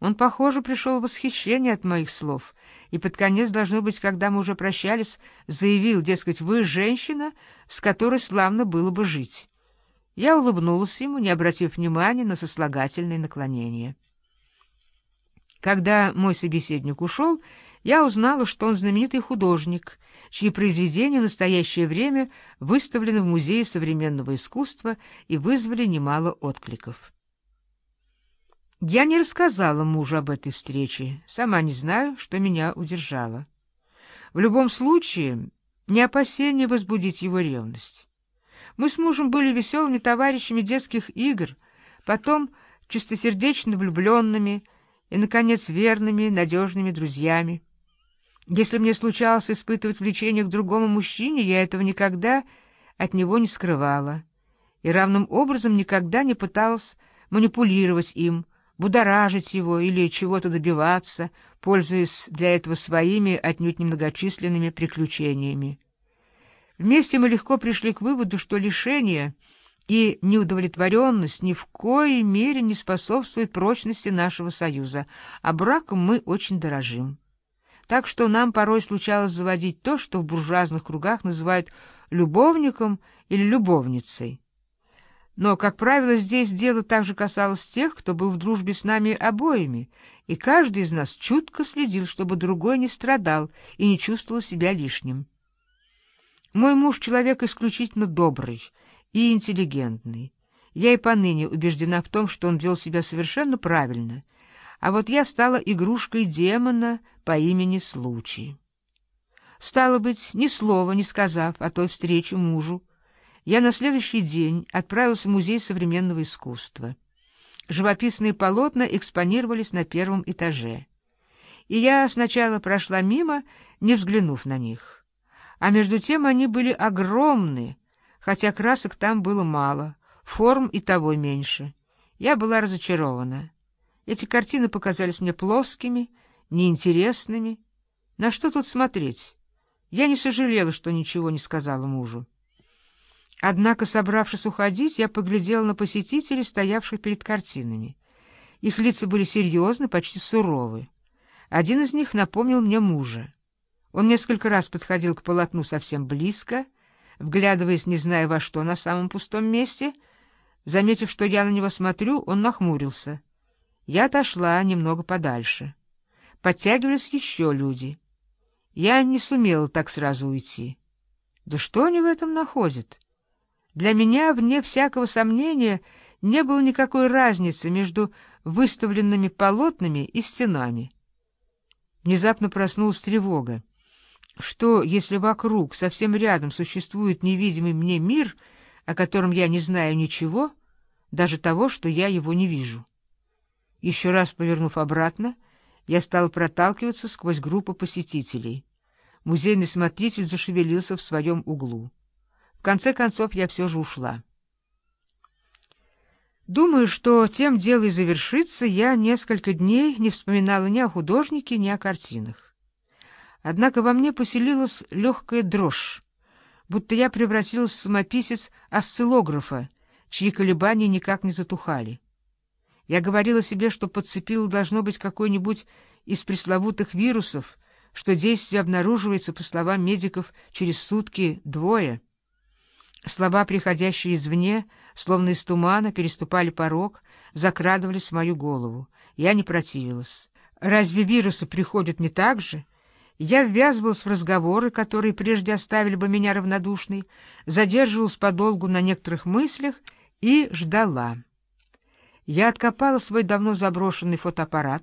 Он, похоже, пришел в восхищение от моих слов, и под конец, должно быть, когда мы уже прощались, заявил, дескать, вы женщина, с которой славно было бы жить. Я улыбнулась ему, не обратив внимания на сослагательные наклонения. Когда мой собеседник ушел, я узнала, что он знаменитый художник, чьи произведения в настоящее время выставлены в Музее современного искусства и вызвали немало откликов. Я не рассказала мужу об этой встрече, сама не знаю, что меня удержало. В любом случае, не опасение возбудить его ревность. Мы с мужем были веселыми товарищами детских игр, потом чистосердечно влюбленными и, наконец, верными, надежными друзьями. Если мне случалось испытывать влечение к другому мужчине, я этого никогда от него не скрывала и равным образом никогда не пыталась манипулировать им, будоражить его или чего-то добиваться, пользуясь для этого своими отнюдь немногочисленными приключениями. Вместе мы легко пришли к выводу, что лишение и неудовлетворенность ни в коей мере не способствуют прочности нашего союза, а браком мы очень дорожим. Так что нам порой случалось заводить то, что в буржуазных кругах называют любовником или любовницей. Но, как правило, здесь дело также касалось тех, кто был в дружбе с нами обоими, и каждый из нас чутко следил, чтобы другой не страдал и не чувствовал себя лишним. Мой муж — человек исключительно добрый и интеллигентный. Я и поныне убеждена в том, что он вел себя совершенно правильно, а вот я стала игрушкой демона по имени Случай. Стало быть, ни слова не сказав о той встрече мужу, я на следующий день отправился в Музей современного искусства. Живописные полотна экспонировались на первом этаже. И я сначала прошла мимо, не взглянув на них. А между тем они были огромны, хотя красок там было мало, форм и того меньше. Я была разочарована. Эти картины показались мне плоскими, неинтересными. На что тут смотреть? Я не сожалела, что ничего не сказала мужу. Однако, собравшись уходить, я поглядела на посетителей, стоявших перед картинами. Их лица были серьезны, почти суровы. Один из них напомнил мне мужа. Он несколько раз подходил к полотну совсем близко, вглядываясь, не зная во что, на самом пустом месте. Заметив, что я на него смотрю, он нахмурился. Я отошла немного подальше. Подтягивались еще люди. Я не сумела так сразу уйти. Да что они в этом находят? Для меня, вне всякого сомнения, не было никакой разницы между выставленными полотнами и стенами. Внезапно проснулась тревога. Что, если вокруг, совсем рядом, существует невидимый мне мир, о котором я не знаю ничего, даже того, что я его не вижу? Еще раз повернув обратно, я стал проталкиваться сквозь группу посетителей. Музейный смотритель зашевелился в своем углу конце концов, я все же ушла. Думаю, что тем дело и завершится, я несколько дней не вспоминала ни о художнике, ни о картинах. Однако во мне поселилась легкая дрожь, будто я превратилась в самописец осциллографа, чьи колебания никак не затухали. Я говорила себе, что подцепила должно быть какой-нибудь из пресловутых вирусов, что действие обнаруживается, по словам медиков, через сутки-двое — Слова, приходящие извне, словно из тумана, переступали порог, закрадывались в мою голову. Я не противилась. Разве вирусы приходят не так же? Я ввязывалась в разговоры, которые прежде оставили бы меня равнодушной, задерживалась подолгу на некоторых мыслях и ждала. Я откопала свой давно заброшенный фотоаппарат.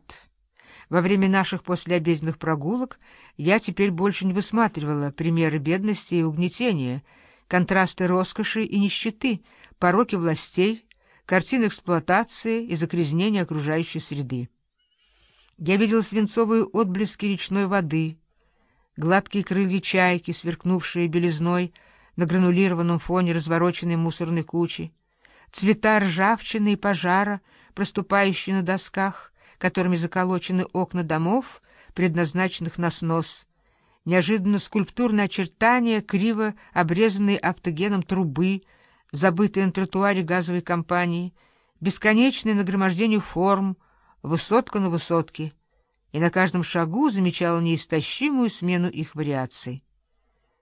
Во время наших послеобеденных прогулок я теперь больше не высматривала примеры бедности и угнетения — контрасты роскоши и нищеты, пороки властей, картины эксплуатации и загрязнения окружающей среды. Я видел свинцовые отблески речной воды, гладкие крылья чайки, сверкнувшие белизной на гранулированном фоне развороченной мусорной кучи, цвета ржавчины и пожара, проступающие на досках, которыми заколочены окна домов, предназначенных на снос — неожиданно скульптурное очертание криво обрезанной автогеном трубы, забытой на тротуаре газовой компании, бесконечное нагромождение форм, высотка на высотке, и на каждом шагу замечала неистощимую смену их вариаций.